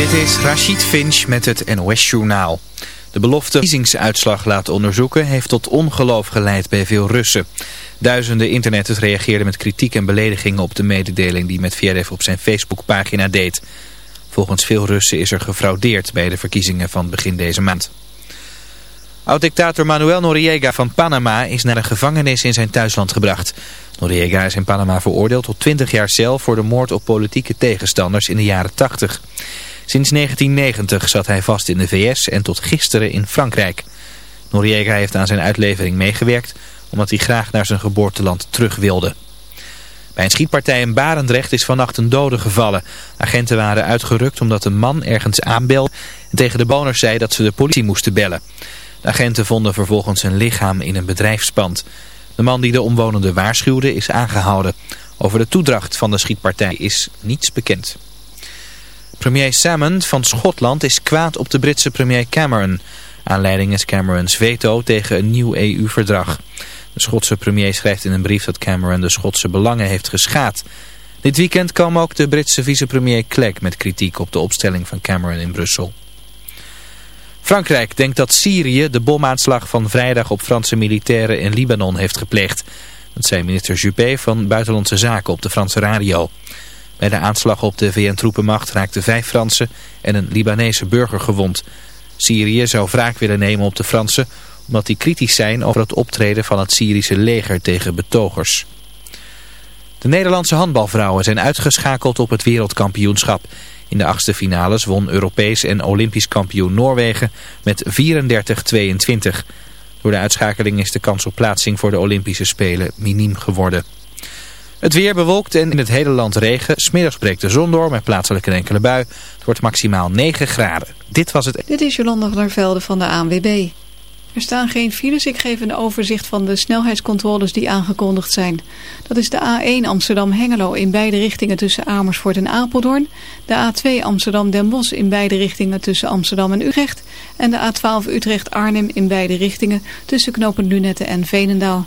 Dit is Rachid Finch met het NOS-journaal. De belofte verkiezingsuitslag laten onderzoeken heeft tot ongeloof geleid bij veel Russen. Duizenden internetters reageerden met kritiek en beledigingen op de mededeling die Medvedev op zijn Facebookpagina deed. Volgens veel Russen is er gefraudeerd bij de verkiezingen van begin deze maand. Oud-dictator Manuel Noriega van Panama is naar een gevangenis in zijn thuisland gebracht. Noriega is in Panama veroordeeld tot 20 jaar cel voor de moord op politieke tegenstanders in de jaren 80. Sinds 1990 zat hij vast in de VS en tot gisteren in Frankrijk. Noriega heeft aan zijn uitlevering meegewerkt omdat hij graag naar zijn geboorteland terug wilde. Bij een schietpartij in Barendrecht is vannacht een dode gevallen. Agenten waren uitgerukt omdat een man ergens aanbelde en tegen de bewoners zei dat ze de politie moesten bellen. De agenten vonden vervolgens een lichaam in een bedrijfspand. De man die de omwonenden waarschuwde is aangehouden. Over de toedracht van de schietpartij is niets bekend. Premier Salmond van Schotland is kwaad op de Britse premier Cameron. Aanleiding is Camerons veto tegen een nieuw EU-verdrag. De Schotse premier schrijft in een brief dat Cameron de Schotse belangen heeft geschaad. Dit weekend kwam ook de Britse vicepremier Clegg met kritiek op de opstelling van Cameron in Brussel. Frankrijk denkt dat Syrië de bomaanslag van vrijdag op Franse militairen in Libanon heeft gepleegd. Dat zei minister Juppé van Buitenlandse Zaken op de Franse radio. Bij de aanslag op de VN-troepenmacht raakten vijf Fransen en een Libanese burger gewond. Syrië zou wraak willen nemen op de Fransen omdat die kritisch zijn over het optreden van het Syrische leger tegen betogers. De Nederlandse handbalvrouwen zijn uitgeschakeld op het wereldkampioenschap. In de achtste finales won Europees en Olympisch kampioen Noorwegen met 34-22. Door de uitschakeling is de kans op plaatsing voor de Olympische Spelen miniem geworden. Het weer bewolkt en in het hele land regen. Smiddags breekt de zon door met plaatselijk een enkele bui. Het wordt maximaal 9 graden. Dit was het... Dit is Jolanda van der Velde van de ANWB. Er staan geen files. Ik geef een overzicht van de snelheidscontroles die aangekondigd zijn. Dat is de A1 Amsterdam-Hengelo in beide richtingen tussen Amersfoort en Apeldoorn. De A2 Amsterdam-Den Bosch in beide richtingen tussen Amsterdam en Utrecht. En de A12 Utrecht-Arnhem in beide richtingen tussen knopen Lunette en Veenendaal.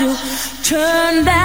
you. Turn that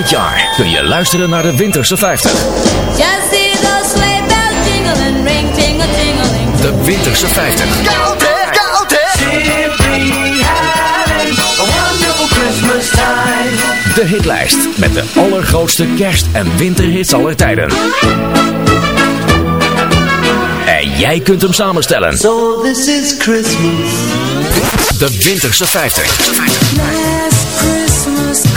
dit jaar kun je luisteren naar de Winterse 50. Just see those sleigh bells jingling, ring, tingle, tingling. De Winterse 50. Koud hè, koud hè. Simply having a wonderful Christmas time. De hitlijst met de allergrootste kerst- en winterhits aller tijden. En jij kunt hem samenstellen. So this is Christmas. De Winterse 50. Last Christmas.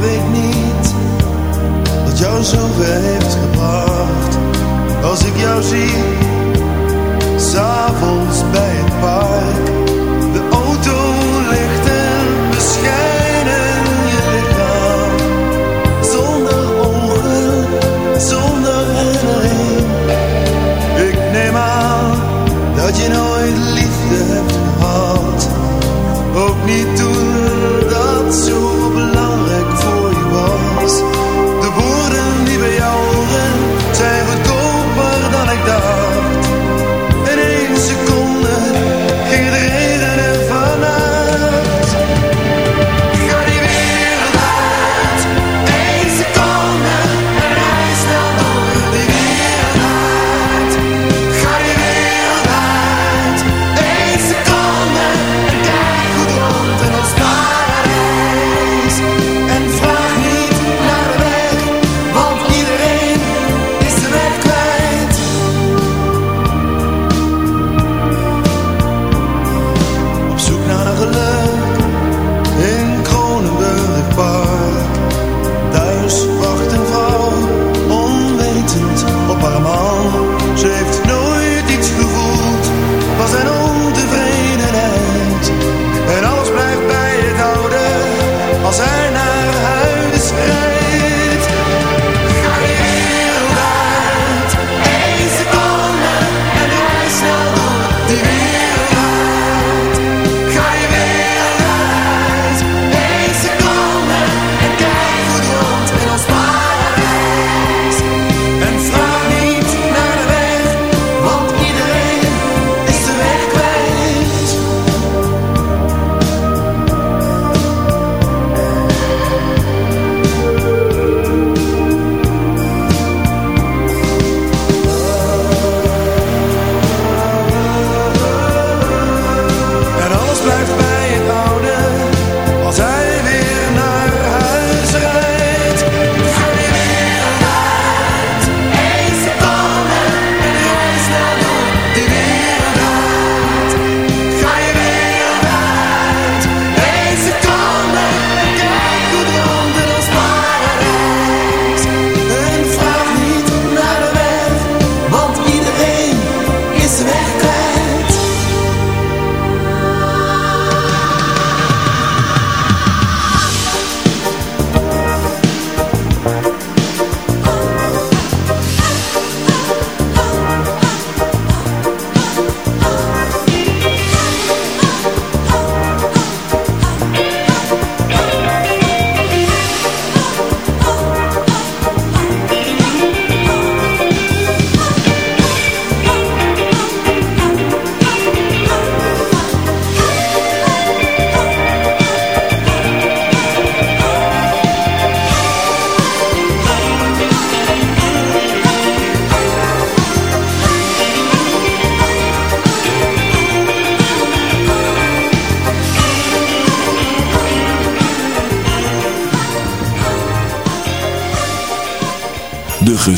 weet niet wat jou zover heeft gebracht. Als ik jou zie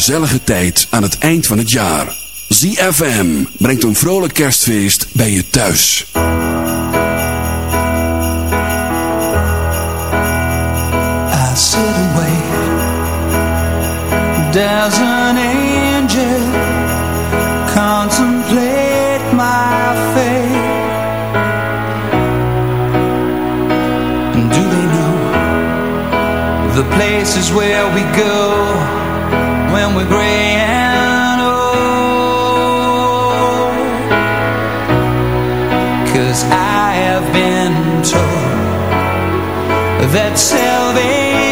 gezellige tijd aan het eind van het jaar. ZFM brengt een vrolijk kerstfeest bij je thuis. There's an angel contemplate my fate. And do they know the places where we go?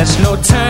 there's no turning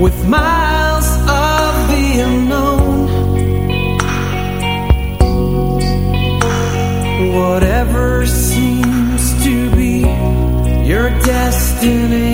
with miles of the unknown. Whatever seems to be your destiny.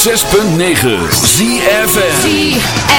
106.9 ZFN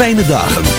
fijne dagen